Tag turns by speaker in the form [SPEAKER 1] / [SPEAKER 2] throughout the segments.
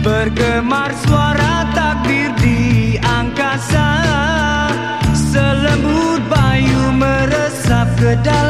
[SPEAKER 1] Bergemar suara takbir di angkasa. Selembut bayu meresap ke dalam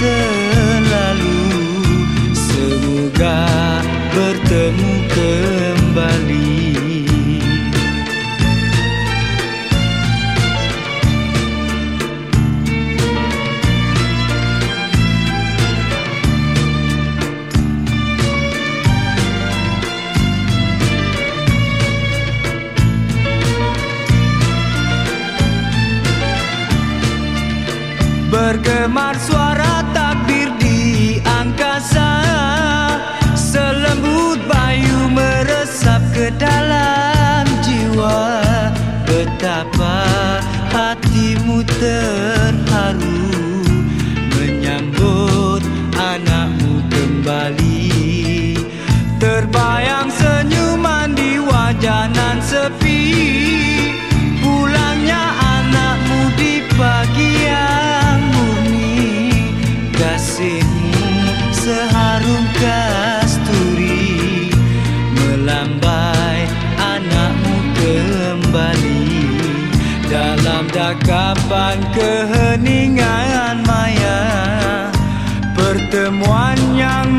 [SPEAKER 1] selalu. Semoga bertemu kembali. Bergemar suara there Dalam dakapan keheningan maya. Pertemuan yang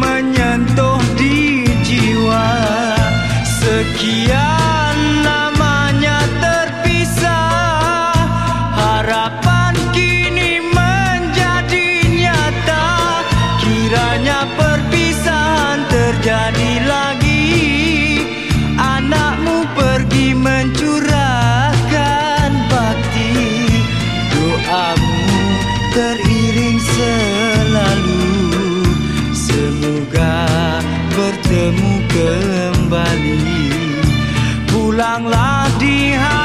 [SPEAKER 1] pulanglah di hati.